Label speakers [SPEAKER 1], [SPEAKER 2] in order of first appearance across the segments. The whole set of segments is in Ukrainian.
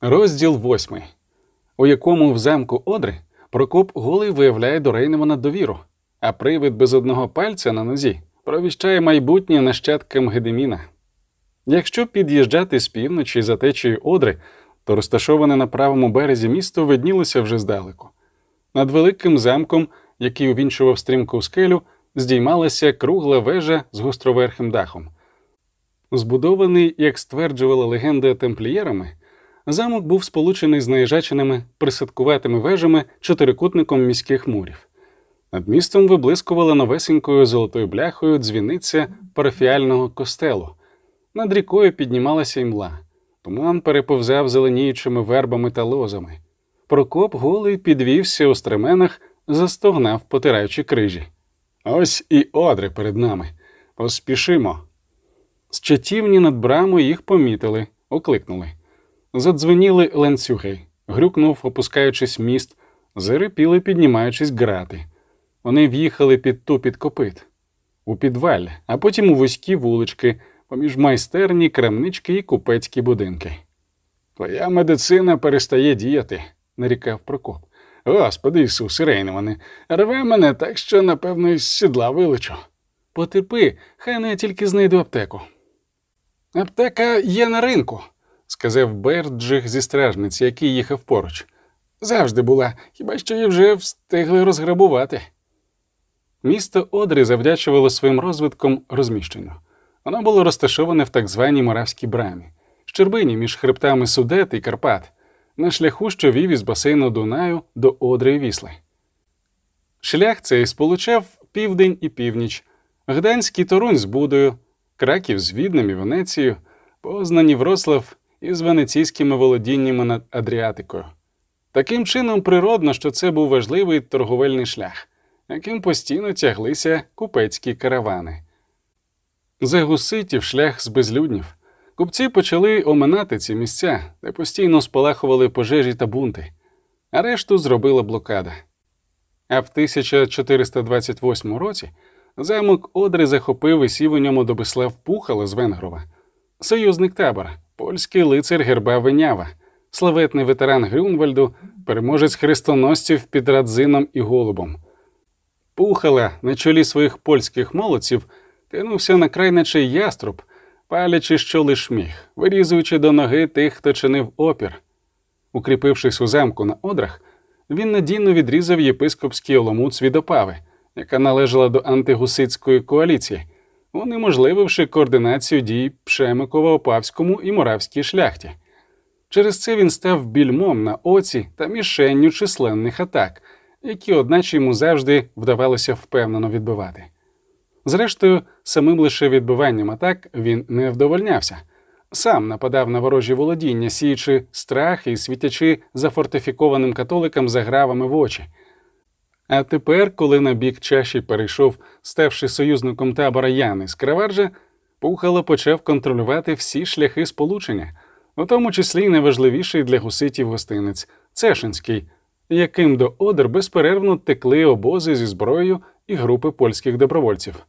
[SPEAKER 1] Розділ восьмий, у якому в замку Одри Прокоп голий виявляє до Рейневана довіру, а привид без одного пальця на нозі провіщає майбутнє нащадкам Гедеміна. Якщо під'їжджати з півночі за течією Одри, то розташоване на правому березі місто виднілося вже здалеку. Над великим замком, який увінчував стрімку скелю, здіймалася кругла вежа з гостроверхим дахом. Збудований, як стверджувала легенда темплієрами, замок був сполучений з наїжаченими присадкуватими вежами чотирикутником міських мурів. Над містом виблискувала новесенькою золотою бляхою дзвіниця парафіального костелу. Над рікою піднімалася імла. Туман переповзав зеленіючими вербами та лозами. Прокоп голий підвівся у стременах, застогнав, потираючи крижі. Ось і одри перед нами. Поспішимо. З чатівні над брамою їх помітили, окликнули. Задзвеніли ланцюги, грюкнув, опускаючись міст, зарипіли, піднімаючись грати. Вони в'їхали під тупіт копит, у підваль, а потім у вузькі вулички, поміж майстерні, крамнички і купецькі будинки. Твоя медицина перестає діяти, нарікав Прокоп. Господи Ісусе Рейневане, рве мене так, що, напевно, із сідла вилечу. Потерпи, хай не тільки знайду аптеку. Аптека є на ринку, сказав Берджих зі стражниці, який їхав поруч. Завжди була, хіба що її вже встигли розграбувати. Місто Одри завдячувало своїм розвитком розміщенню. Воно було розташоване в так званій Моравській брамі, щербині між хребтами Судет і Карпат, на шляху, що вів із басейну Дунаю до Одри і Вісли. Шлях цей сполучав південь і північ, Гданський Торунь з Будою, Краків з Віднем і Венецією, Познані Врослав із венеційськими володіннями над Адріатикою. Таким чином, природно, що це був важливий торговельний шлях, яким постійно тяглися купецькі каравани. За гуситів шлях з безлюднів. Купці почали оминати ці місця, де постійно спалахували пожежі та бунти, а решту зробила блокада. А в 1428 році замок Одри захопив і сів у ньому Добислав Пухало з Венгрова, союзник табора, польський лицар герба Венява, славетний ветеран Грюнвальду, переможець хрестоносців під Радзином і Голубом. Пухала на чолі своїх польських молодців кинувся на край наче яструб, палячи, що лиш міг, вирізуючи до ноги тих, хто чинив опір. Укріпившись у замку на одрах, він надійно відрізав єпископський оломут Свідопави, яка належала до антигусицької коаліції, унеможлививши координацію дій Пшемикова Опавському і Моравській шляхті. Через це він став більмом на оці та мішенню численних атак, які, одначе, йому завжди вдавалося впевнено відбивати. Зрештою, самим лише відбиванням атак він не вдовольнявся, сам нападав на ворожі володіння, сіючи страх і світячи зафортифікованим католикам загравами в очі. А тепер, коли на бік чаші перейшов, ставши союзником табора Яни з Краваржа, Пухало почав контролювати всі шляхи сполучення, у тому числі й найважливіший для гуситів гостинець Цешинський, яким до Одер безперервно текли обози зі зброєю і групи польських добровольців.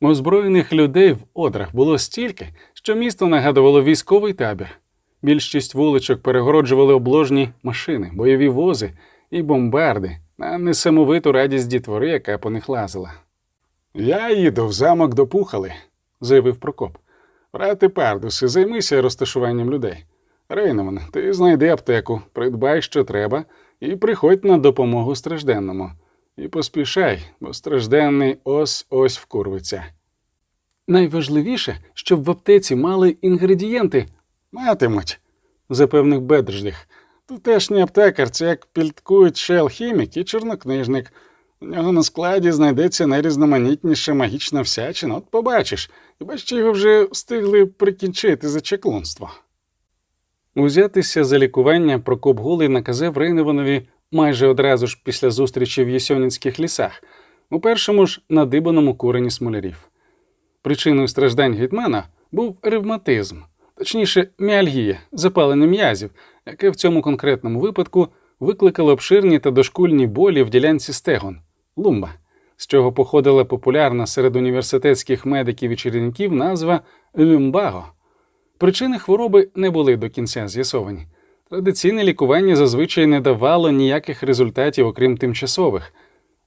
[SPEAKER 1] Озброєних людей в одрах було стільки, що місто нагадувало військовий табір. Більшість вуличок перегороджували обложні машини, бойові вози і бомбарди на несамовиту радість дітвори, яка по них лазила. Я їду в замок до Пухали, заявив Прокоп. Брате Пардуси, займися розташуванням людей. Рейнеман, ти знайди аптеку, придбай, що треба, і приходь на допомогу стражденному. І поспішай, бо стражденний ось ось вкурвиться. Найважливіше, щоб в аптеці мали інгредієнти. Матимуть, запевнив Бедрждих. Тутешній аптекар це як пільткують ще алхімік і чорнокнижник. У нього на складі знайдеться найрізноманітніша магічна всячина, от побачиш, хіба що його вже встигли прикінчити за чеклунство. Узятися за лікування Прокоп Голий наказав Рейневанові майже одразу ж після зустрічі в Єсьонінських лісах, у першому ж надибаному курені смолярів. Причиною страждань гетьмана був ревматизм, точніше, міальгія, запалення м'язів, яке в цьому конкретному випадку викликало обширні та дошкульні болі в ділянці стегон лумба, з чого походила популярна серед університетських медиків і чарівників назва люмбаго. Причини хвороби не були до кінця з'ясовані, Традиційне лікування зазвичай не давало ніяких результатів, окрім тимчасових.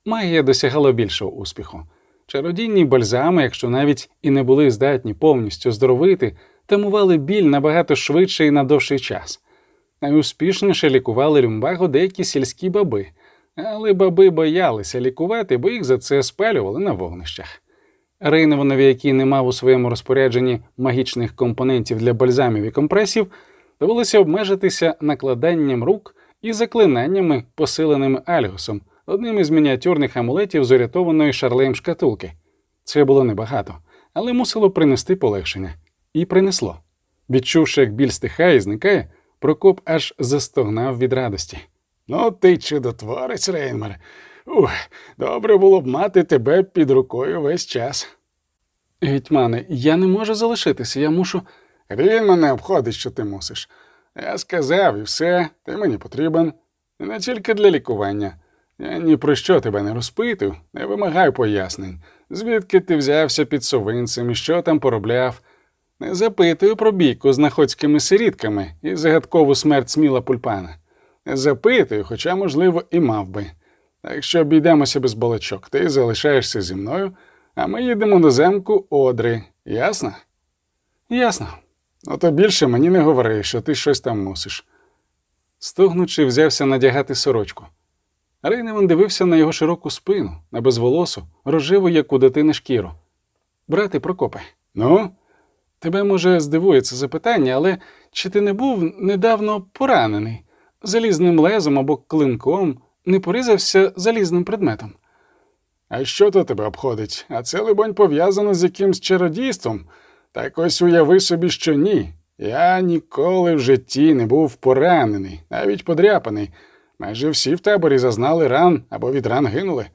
[SPEAKER 1] Магія досягала більшого успіху. Чародійні бальзами, якщо навіть і не були здатні повністю здоровити, тамували біль набагато швидше і на довший час. Найуспішніше лікували люмбаго деякі сільські баби, але баби боялися лікувати, бо їх за це спалювали на вогнищах. Рейнованові, який не мав у своєму розпорядженні магічних компонентів для бальзамів і компресів, довелося обмежитися накладанням рук і заклинаннями, посиленими альгосом, одним із мініатюрних амулетів з урятованої шарлеєм шкатулки. Це було небагато, але мусило принести полегшення. І принесло. Відчувши, як біль стихає і зникає, Прокоп аж застогнав від радості. Ну, ти чудотворець, Рейнмер. Ух, добре було б мати тебе під рукою весь час. Гетьмане, я не можу залишитися, я мушу. Рін мене обходить, що ти мусиш. Я сказав і все, ти мені потрібен. І не тільки для лікування. Я ні про що тебе не розпитую, не вимагаю пояснень, звідки ти взявся під совинцем і що там поробляв. Не запитую про бійку з находськими сирітками і загадкову смерть сміла пульпана. Не запитую, хоча, можливо, і мав би. Так що обійдемося без балачок. Ти залишаєшся зі мною, а ми їдемо до земку Одри. Ясно? Ясно. Ну то більше мені не говори, що ти щось там мусиш. Стогнучи, взявся надягати сорочку. Рейневан дивився на його широку спину, на безволосу, рожеву, як у дитини шкіру. Брате Прокопе, ну, тебе, може, здивує це запитання, але чи ти не був недавно поранений залізним лезом або клинком, не порізався залізним предметом? А що то тебе обходить? А це, либонь, пов'язано з якимсь чародійством. Так ось уяви собі, що ні. Я ніколи в житті не був поранений, навіть подряпаний. Майже всі в таборі зазнали ран або від ран гинули.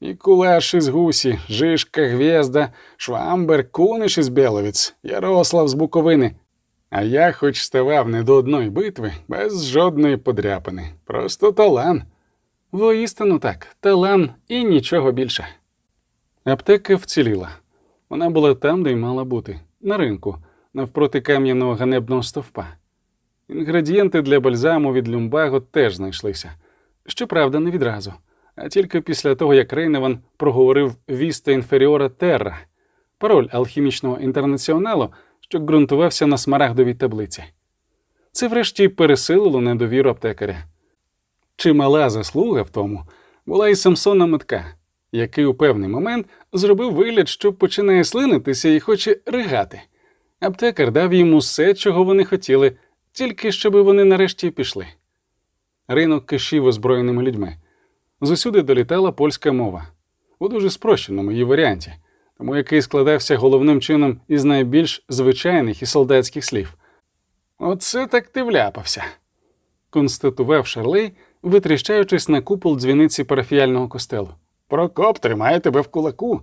[SPEAKER 1] І кулаш із гусі, Жишка, Гвєзда, Швамбер, Куниш із Беловіць, Ярослав з Буковини. А я хоч ставав не до одної битви, без жодної подряпини. Просто талан. Воістину так, талан і нічого більше. Аптека вціліла. Вона була там, де й мала бути, на ринку, навпроти кам'яного ганебного стовпа. Інгредієнти для бальзаму від люмбаго теж знайшлися. Щоправда, не відразу, а тільки після того, як Рейневан проговорив Віста інферіора Терра, пароль алхімічного інтернаціоналу, що ґрунтувався на смарагдовій таблиці. Це врешті пересилило недовіру аптекаря. Чимала заслуга в тому була і Самсона Метка, який у певний момент зробив вигляд, що починає слинитися і хоче ригати. Аптекар дав їм усе, чого вони хотіли, тільки щоб вони нарешті пішли. Ринок кишів озброєними людьми. Зусюди долітала польська мова у дуже спрощеному її варіанті, тому який складався головним чином із найбільш звичайних і солдатських слів. Оце так ти вляпався, констатував Шарлей, витріщаючись на купол дзвіниці парафіяльного костелу. Прокоп тримає тебе в кулаку,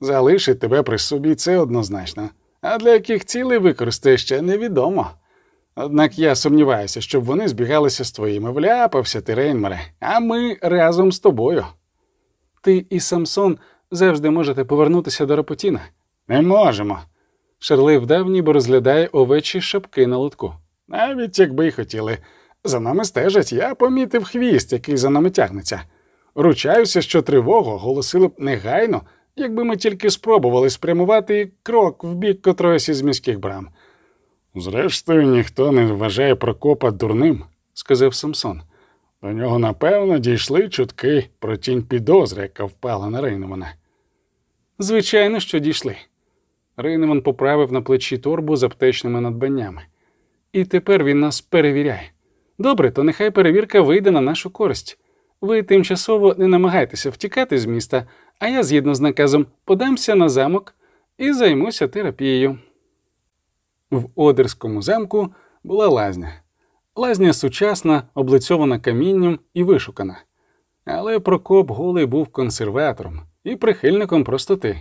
[SPEAKER 1] залишить тебе при собі це однозначно, а для яких цілей використає ще невідомо. Однак я сумніваюся, щоб вони збігалися з твоїми. Вляпався ти, Рейнмере, а ми разом з тобою. Ти і Самсон завжди можете повернутися до Рапотіна. Не можемо. Шерли вдав, ніби розглядає овечі шапки на лотку. Навіть якби й хотіли. За нами стежать, я помітив хвіст, який за нами тягнеться. Ручаюся, що тривогу оголосили б негайно, якби ми тільки спробували спрямувати крок в бік котроїсь із міських брам. Зрештою, ніхто не вважає Прокопа дурним, сказав Самсон. До нього, напевно, дійшли чутки про тінь підозри, яка впала на Рейнемана. Звичайно, що дійшли. Рейнеман поправив на плечі торбу з аптечними надбаннями. І тепер він нас перевіряє. Добре, то нехай перевірка вийде на нашу користь. Ви тимчасово не намагайтеся втікати з міста, а я, згідно з наказом, подамся на замок і займуся терапією. В Одерському замку була лазня. Лазня сучасна, облицьована камінням і вишукана. Але Прокоп Голий був консерватором і прихильником простоти.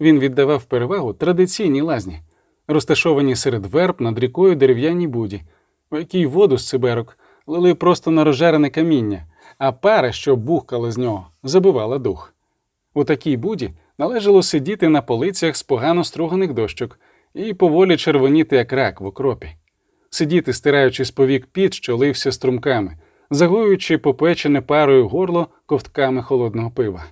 [SPEAKER 1] Він віддавав перевагу традиційній лазні, розташованій серед верб над рікою дерев'яній буді, у якій воду з циберок лили просто на розжарене каміння, а пара, що бухкала з нього, забивала дух. У такій буді належало сидіти на полицях з погано струганих дощок і поволі червоніти як рак в окропі. сидіти, стираючи з повік піт, що лився струмками, загоюючи попечене парою горло ковтками холодного пива.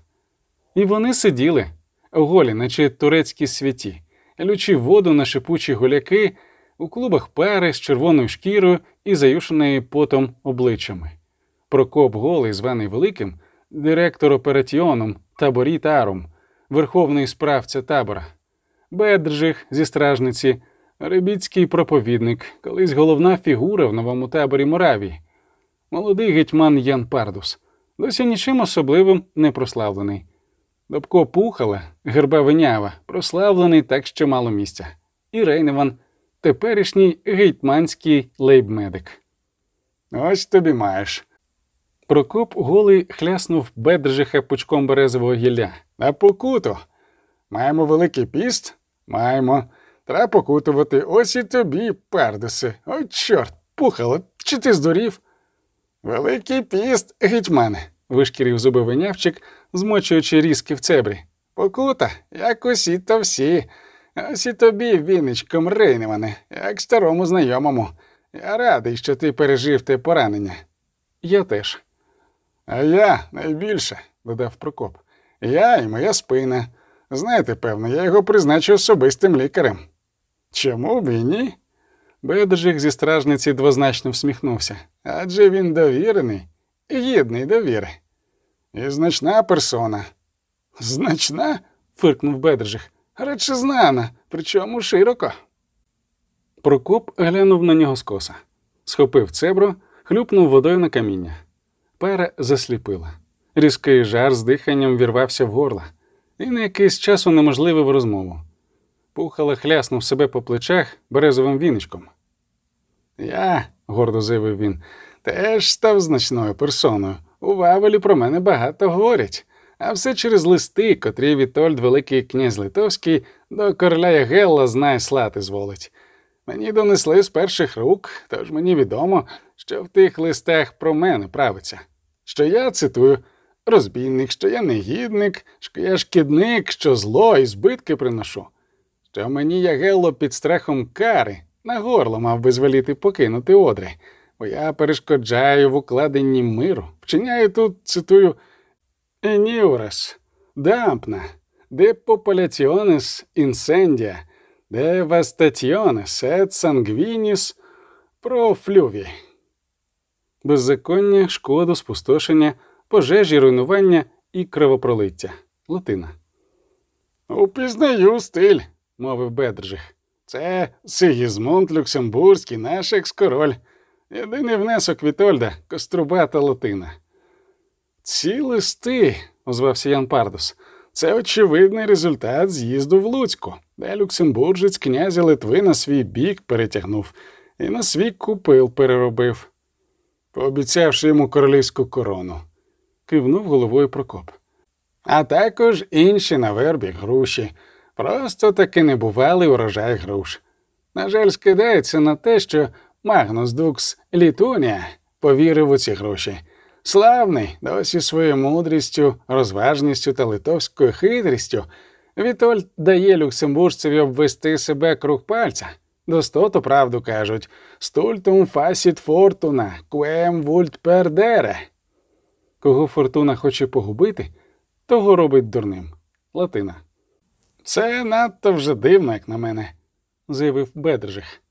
[SPEAKER 1] І вони сиділи, голі, наче турецькі святі, лючи воду на шипучі голяки у клубах пари з червоною шкірою і заюшеною потом обличчями. Прокоп голий, званий Великим, директор операціоном таборі Тарум, верховний справця табора, Бедржих зі стражниці, Рибіцький проповідник, колись головна фігура в новому таборі Моравії, молодий гетьман Ян Пардус, досі нічим особливим не прославлений. Добко Пухала, герба Винява, прославлений так що мало місця, і Рейневан, теперішній гетьманський лейбмедик. Ось тобі маєш. Прокоп голий хляснув Бедржиха пучком березового гілля. На покуту. Маємо великий піст? Маємо. Треба покутувати. Ось і тобі, пердиси. Ой, чорт, пухало, чи ти здурів? Великий піст, гетьмане, вишкірив зуби винявчик, змочуючи різки в цебрі. Покута, як усі то всі. Ось і тобі, віничком Рейневане, як старому знайомому. Я радий, що ти пережив те поранення. Я теж. А я найбільше, додав Прокоп. Я і моя спина. Знаєте, певно, я його призначу особистим лікарем. Чому б і ні? Бедржик зі стражниці двозначно всміхнувся. Адже він довірений і гідний довіри. І значна персона. Значна? фиркнув Бедржих. Речі знана, причому широко. Прокоп глянув на нього скоса, схопив цебро, хлюпнув водою на каміння. Пера засліпила. Різкий жар з диханням вірвався в горло, і на якийсь час унеможливив розмову. Пухало хляснув себе по плечах березовим віничком. Я, гордо заявив він, теж став значною персоною. У Вавелі про мене багато говорять, а все через листи, котрі Вітольд, Великий князь Литовський, до короля Ягелла знає слати зволить. Мені донесли з перших рук, тож мені відомо, що в тих листах про мене правиться. Що я цитую розбійник, що я негідник, що я шкідник, що зло і збитки приношу. Що мені Ягелло під страхом кари на горло мав би звеліти покинути одри, бо я перешкоджаю в укладенні миру, вчиняю тут, цитую, Еніурес, дампна, де популяціонес інсендія, Девастаціонес ет сангвініс профлюві. Беззаконня, шкоду, спустошення, пожежі, руйнування і кровопролиття. Латина. Упізнаю стиль, мовив Бедржих. Це Сигізмунд Люксембурзький, наш екс-король. Єдиний внесок Вітольда кострубата Латина. Ці листи, озвався Ян Пардус, це очевидний результат з'їзду в Луцьку, де Люксембуржець князя Литви на свій бік перетягнув і на свій купил переробив, пообіцявши йому королівську корону, кивнув головою Прокоп. А також інші на вербі груші. Просто таки небувалий урожай груш. На жаль, скидається на те, що Магнус Дукс Літунія повірив у ці гроші. Славний, досі своєю мудрістю, розважністю та литовською хитрістю, Вітольд дає люксембуржцеві обвести себе круг пальця. Достоту правду кажуть стультум фасіт фортуна, квем вульт пердере. Кого фортуна хоче погубити, того робить дурним. Латина. Це надто вже дивно, як на мене, заявив Бедржих.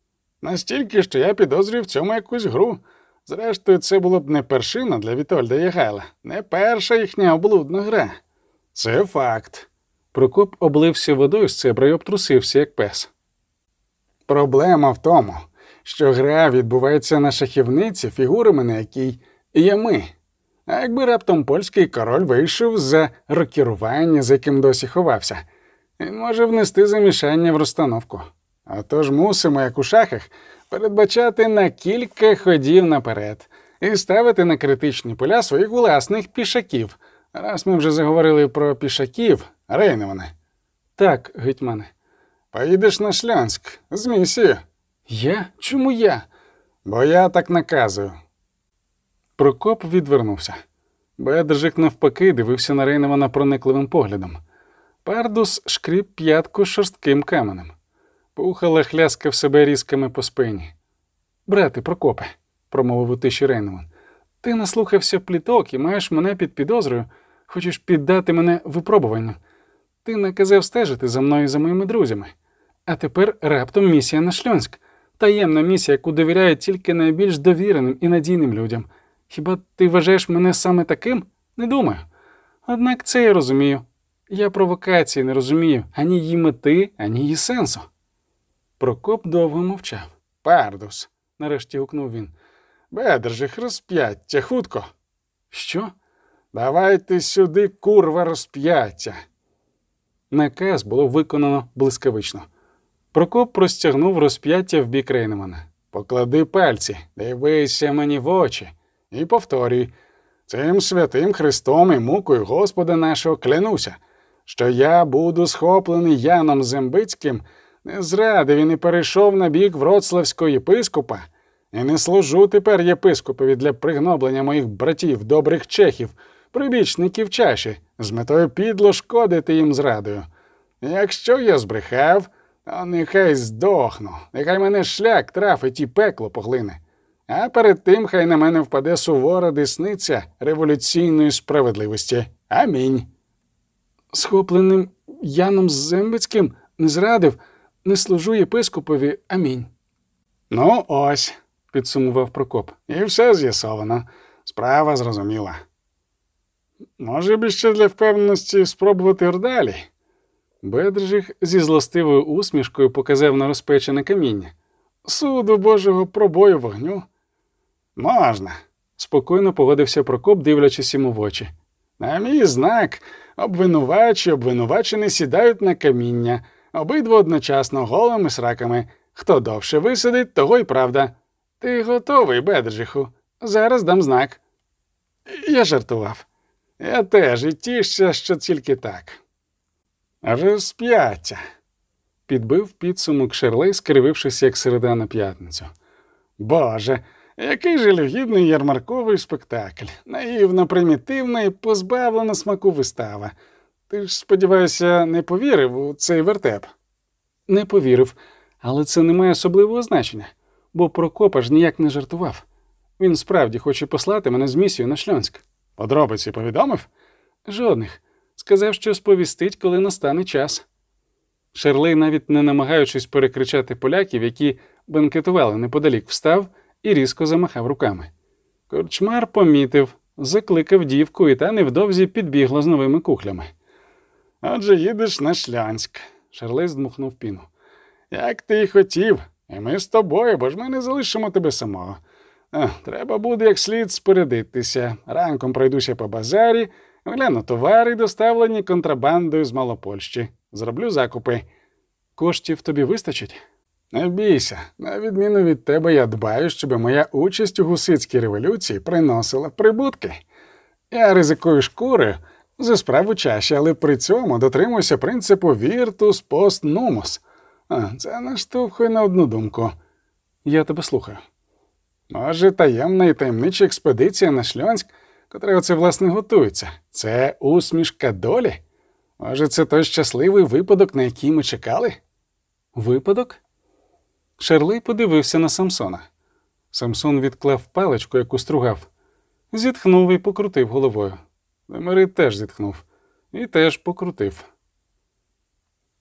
[SPEAKER 1] Настільки, що я підозрюю в цьому якусь гру. Зрештою, це було б не першина для Вітольда Ягайла, не перша їхня облудна гра. Це факт. Прокоп облився водою з цебра й обтрусився, як пес. Проблема в тому, що гра відбувається на шахівниці фігурами, на якій є ми. А якби раптом польський король вийшов за рокірування, за яким досі ховався, він може внести замішання в розстановку. Отож мусимо, як у шахах, передбачати на кілька ходів наперед і ставити на критичні поля своїх власних пішаків. Раз ми вже заговорили про пішаків, Рейневане. Так, гетьмане. Поїдеш на Шлянськ з місією. Я? Чому я? Бо я так наказую. Прокоп відвернувся. Бедржик навпаки дивився на Рейневана проникливим поглядом. Пардус шкріп п'ятку шорстким каменем. Пухала хляскав себе різками по спині. Брате Прокопе, промовив у тиші Рейнеман, ти наслухався пліток і маєш мене під підозрою, хочеш піддати мене випробуванню. Ти наказав стежити за мною і за моїми друзями. А тепер раптом місія на Шльонськ. Таємна місія, яку довіряють тільки найбільш довіреним і надійним людям. Хіба ти вважаєш мене саме таким? Не думаю. Однак це я розумію. Я провокації не розумію ані її мети, ані її сенсу. Прокоп довго мовчав. Пардус, нарешті гукнув він. Бедержих розп'яття, хутко. Що? Давайте сюди, курва, розп'яття. Наказ було виконано блискавично. Прокоп простягнув розп'яття в бік Рейнемана. Поклади пальці, дивися мені в очі і повторюй цим святим Христом і мукою Господа нашого клянуся, що я буду схоплений Яном Зембицьким, не зрадив і не перейшов на бік Вроцлавського єпископа, і не служу тепер єпископові для пригноблення моїх братів, добрих чехів, прибічників чаші, з метою підло шкодити їм зрадою. Якщо я збрехав, то нехай здохну, нехай мене шлях трафить і пекло поглине. А перед тим хай на мене впаде сувора десниця революційної справедливості. Амінь. Схопленим Яном Зембицьким не зрадив, не служу єпископові. Амінь. Ну, ось, підсумував Прокоп. І все з'ясовано. Справа зрозуміла. Може б ще для впевненості спробувати ордалі? Бедржих зі злостивою усмішкою показав на розпечене каміння. Суду Божого пробою вогню. Можна, спокійно погодився Прокоп, дивлячись йому в очі. На мій знак обвинувачі обвинувачені сідають на каміння, обидва одночасно голими сраками. Хто довше висидить, того й правда. Ти готовий, Бедржиху. Зараз дам знак. Я жартував. Я теж і тішся, що тільки так. Розп'яття. Підбив підсумок Шерлей, скривившись, як середа на п'ятницю. Боже, який жалюгідний ярмарковий спектакль, наївно примітивна і позбавлена смаку вистава. Ти ж, сподіваюся, не повірив у цей вертеп? Не повірив, але це не має особливого значення, бо Прокопа ж ніяк не жартував. Він справді хоче послати мене з місією на Шльонськ. Подробиці повідомив? Жодних. Сказав, що сповістить, коли настане час. Шерлей, навіть не намагаючись перекричати поляків, які бенкетували неподалік, встав і різко замахав руками. Корчмар помітив, закликав дівку, і та невдовзі підбігла з новими кухлями. Отже, їдеш на Шлянськ, Шерлей здмухнув піну. Як ти й хотів, і ми з тобою, бо ж ми не залишимо тебе самого. А, треба буде як слід спорядитися. Ранком пройдуся по базарі, гляну товари, доставлені контрабандою з Малопольщі. Зроблю закупи. Коштів тобі вистачить? Не бійся, на відміну від тебе, я дбаю, щоб моя участь у гусицькій революції приносила прибутки. Я ризикую шкурою за справу чаші, але при цьому дотримуюся принципу post numus. А, Це наштовхує на одну думку. Я тебе слухаю. Може, таємна і таємнича експедиція на Шльонськ, котра оце власне готується, це усмішка долі? Може, це той щасливий випадок, на який ми чекали? Випадок? Шерлей подивився на Самсона. Самсон відклав паличку, яку стругав, зітхнув і покрутив головою. Демерит теж зітхнув і теж покрутив.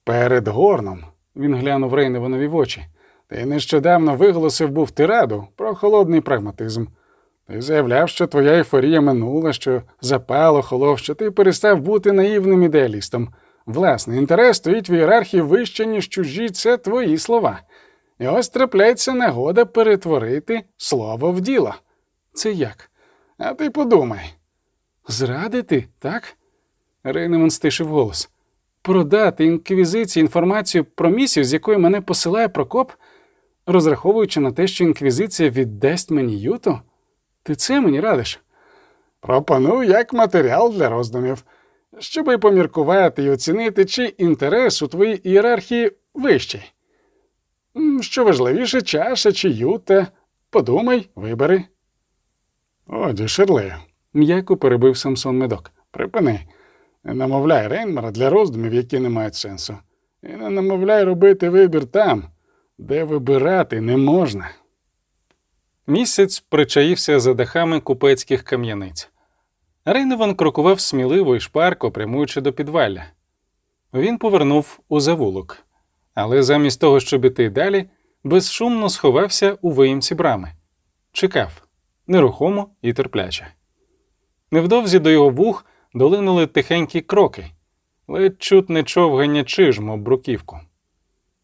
[SPEAKER 1] Перед горном він глянув Рейневанові в очі. Ти нещодавно виголосив був тираду про холодний прагматизм. Ти заявляв, що твоя ейфорія минула, що запало холов, що ти перестав бути наївним ідеалістом. Власний інтерес стоїть в ієрархії вище, ніж чужі, це твої слова. І ось трапляється нагода перетворити слово в діло. Це як? А ти подумай. Зрадити, так? Рейнеман стишив голос. Продати інквізиції інформацію про місію, з якої мене посилає Прокоп, розраховуючи на те, що інквізиція віддасть мені юту? Ти це мені радиш? Пропоную як матеріал для роздумів, щоб і поміркувати і оцінити, чи інтерес у твоїй ієрархії вищий. Що важливіше, чаша чи юта? Подумай, вибери. Оді, Шерлею, м'яко перебив Самсон медок. Припини. Не намовляй Рейнмара для роздумів, які не мають сенсу. І не намовляй робити вибір там, де вибирати не можна. Місяць причаївся за дахами купецьких кам'яниць. Рейневан крокував сміливо і шпарко, прямуючи до підвалля. Він повернув у завулок, але замість того, щоб іти далі, безшумно сховався у виїмці брами, чекав нерухомо і терпляче. Невдовзі до його вух долинули тихенькі кроки, ледь чутне човгання чижм об бруківку.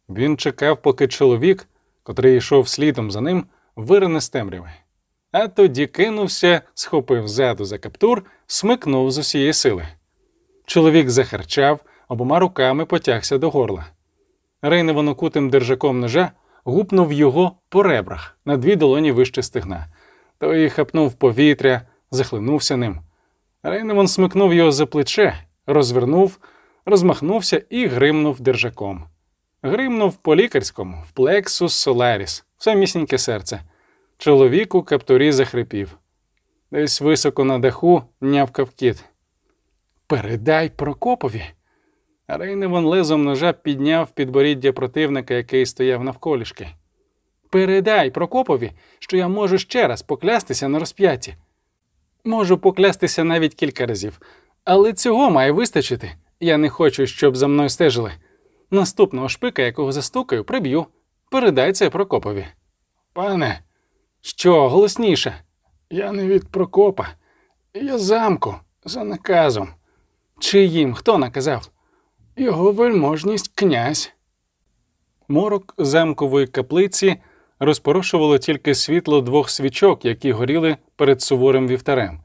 [SPEAKER 1] Він чекав, поки чоловік, котрий йшов слідом за ним, вирине з темряви. А тоді кинувся, схопив ззаду за каптур, смикнув з усієї сили. Чоловік захарчав, обома руками потягся до горла. Рейневан окутим держаком ножа гупнув його по ребрах на дві долоні вище стегна. Той хапнув повітря, захлинувся ним. Рейневан смикнув його за плече, розвернув, розмахнувся і гримнув держаком. Гримнув по лікарському, в плексус соларіс, самісіньке серце. Чоловік у каптурі захрипів. Десь високо на даху нявкав кіт. Передай Прокопові. Рейневан лезом ножа підняв підборіддя противника, який стояв навколішки. Передай Прокопові, що я можу ще раз поклястися на розп'ятті. Можу поклястися навіть кілька разів, але цього має вистачити. Я не хочу, щоб за мною стежили. Наступного шпика, якого застукаю, приб'ю. Передай це Прокопові. Пане, що голосніше? Я не від Прокопа. Я замку за наказом. Чиїм хто наказав? Його вельможність князь. Морок замкової каплиці розпорошувало тільки світло двох свічок, які горіли перед суворим вівтарем.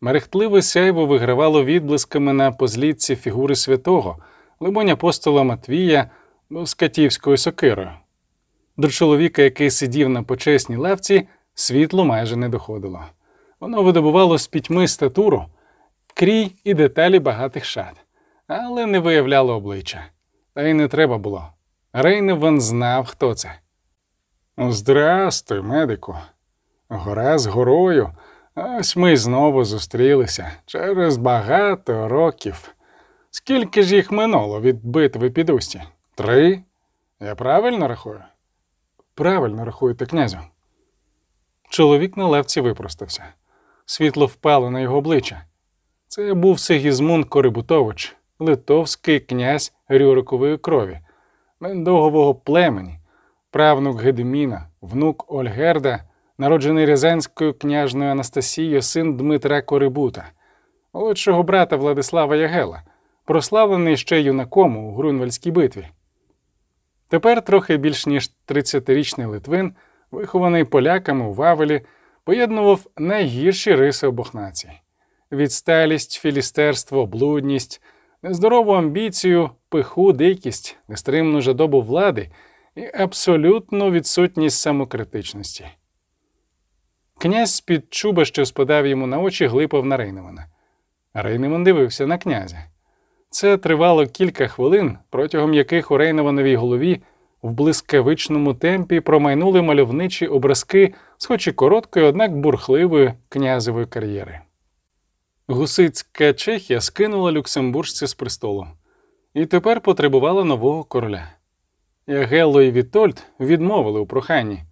[SPEAKER 1] Мерехтливе сяйво вигравало відблисками на позлітці фігури святого, либонь апостола Матвія з катівською сокирою. До чоловіка, який сидів на почесній лавці, світло майже не доходило. Воно видобувало з пітьми статуру, крій і деталі багатих шат, але не виявляло обличчя. Та й не треба було. Рейневан знав, хто це. Здрастуй, медику. Гора з горою. Ось ми знову зустрілися через багато років. Скільки ж їх минуло від битви під Усті? Три? Я правильно рахую? Правильно рахуєте, князю. Чоловік на лавці випростався. Світло впало на його обличчя. Це був Сигізмунд Корибутович, литовський князь Рюрикової крові, мендогового племені, правнук Гедеміна, внук Ольгерда, народжений Рязанською княжною Анастасією, син Дмитра Корибута, молодшого брата Владислава Ягела, прославлений ще юнаком у Грунвальській битві. Тепер трохи більш ніж 30-річний Литвин, вихований поляками у Вавелі, поєднував найгірші риси обох націй відсталість, філістерство, блудність, нездорову амбіцію, пиху, дикість, нестримну жадобу влади і абсолютну відсутність самокритичності. Князь з-під чуба, що спадав йому на очі, глипав на Рейневана. Рейневан дивився на князя. Це тривало кілька хвилин, протягом яких у Рейневановій голові в блискавичному темпі промайнули мальовничі образки з хоч і короткої, однак бурхливої князевої кар'єри. Гусицька Чехія скинула люксембуржця з престолу і тепер потребувала нового короля. Ягелло і Вітольд відмовили у проханні.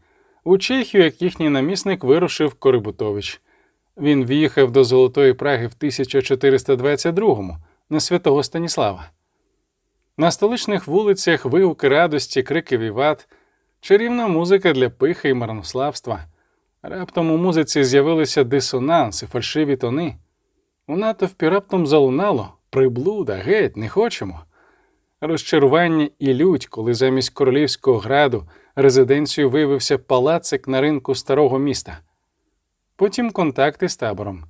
[SPEAKER 1] У Чехію, як їхній намісник, вирушив Корибутович. Він в'їхав до Золотої Праги в 1422-му на святого Станіслава. На столичних вулицях вигуки радості, крики віват, чарівна музика для пихи і марнославства. Раптом у музиці з'явилися дисонанси, фальшиві тони. У натовпі раптом залунало приблуда, геть, не хочемо. Розчарування і лють, коли замість королівського граду резиденцію виявився палацик на ринку старого міста. Потім контакти з табором.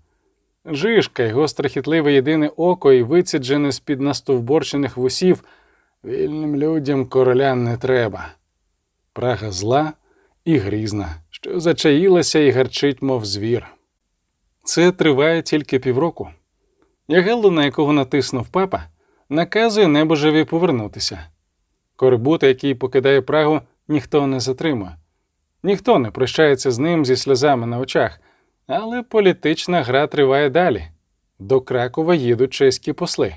[SPEAKER 1] Жишка, його страхітливе єдине око і виціджене з під настовборчених вусів. Вільним людям короля не треба. Прага зла і грізна, що зачаїлася і гарчить, мов звір. Це триває тільки півроку. Ягелло, на якого натиснув папа, наказує небожеві повернутися. Корбута, який покидає Прагу, ніхто не затримує. Ніхто не прощається з ним зі сльозами на очах, але політична гра триває далі. До Кракова їдуть чеські посли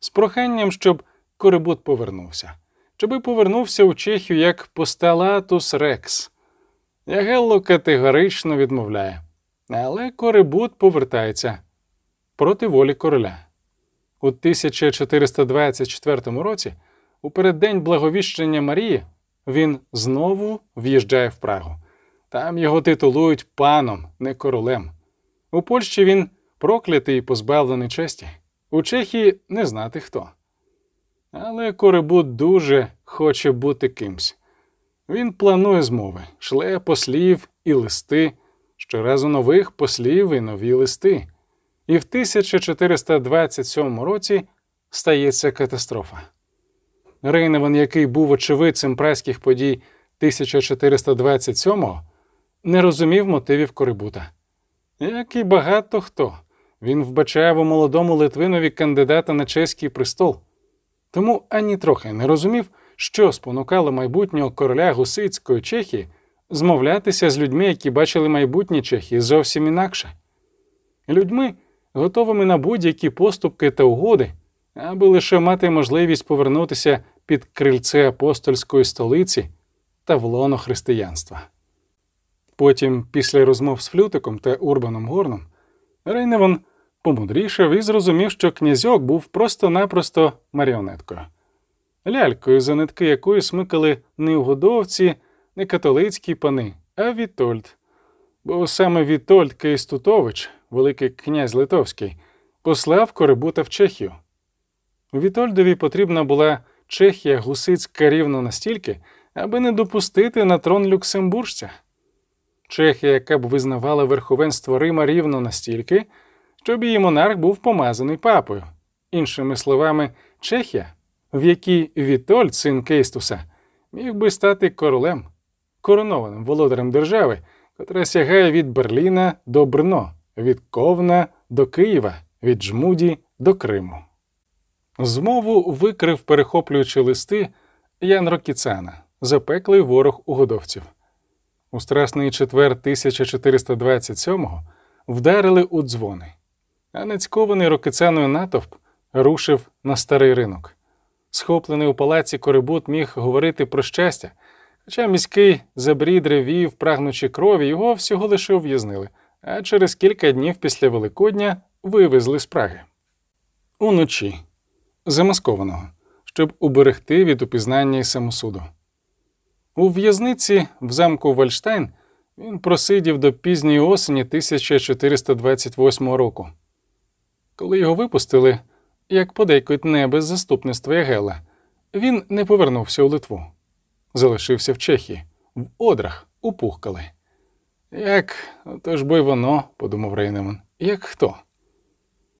[SPEAKER 1] з проханням, щоб Корибут повернувся, щоби повернувся у Чехію як посталатус Рекс. Ягелло категорично відмовляє, але Корибут повертається проти волі короля. У 1424 році, у переддень благовіщення Марії, він знову в'їжджає в Прагу. Там його титулують паном, не королем. У Польщі він проклятий і позбавлений честі. У Чехії не знати хто. Але Корибут дуже хоче бути кимсь. Він планує змови, шле послів і листи, щоразу нових послів і нові листи. І в 1427 році стається катастрофа. Рейневан, який був очевидцем праських подій 1427-го, не розумів мотивів Корибута. Як і багато хто, він вбачає у молодому Литвинові кандидата на чеський престол. Тому ані трохи не розумів, що спонукало майбутнього короля гусицької Чехії змовлятися з людьми, які бачили майбутнє Чехії зовсім інакше. Людьми, готовими на будь-які поступки та угоди, аби лише мати можливість повернутися під крильце апостольської столиці та в лоно християнства. Потім, після розмов з Флютиком та Урбаном Горном, Рейневан помудрішав і зрозумів, що князьок був просто-напросто маріонеткою, лялькою, за нитки якої смикали не угодовці, не католицькі пани, а Вітольд. Бо саме Вітольд Кейстутович, великий князь Литовський, послав Корибута в Чехію. Вітольдові потрібна була Чехія гуситська рівно настільки, аби не допустити на трон люксембуржця. Чехія, яка б визнавала верховенство Рима рівно настільки, щоб її монарх був помазаний папою. Іншими словами, Чехія, в якій Вітольд, син Кейстуса, міг би стати королем, коронованим володарем держави, котра сягає від Берліна до Брно, від Ковна до Києва, від Жмуді до Криму. Змову викрив, перехоплюючи листи Ян Рокіцана, запеклий ворог угодовців. У Страсний четвер 1427-го вдарили у дзвони, а нацькований рокицяною натовп рушив на старий ринок. Схоплений у палаці корибут міг говорити про щастя, хоча міський забрід ревів, прагнучи крові, його всього лише ув'язнили, а через кілька днів після Великодня вивезли з Праги. Уночі, замаскованого, щоб уберегти від упізнання і самосуду. У в'язниці в замку Вальштайн він просидів до пізньої осені 1428 року. Коли його випустили, як подейкують не без заступництва Ягела, він не повернувся у Литву, залишився в Чехії, в одрах, у Пухкали. Як, то ж й воно, подумав Рейнеман, як хто?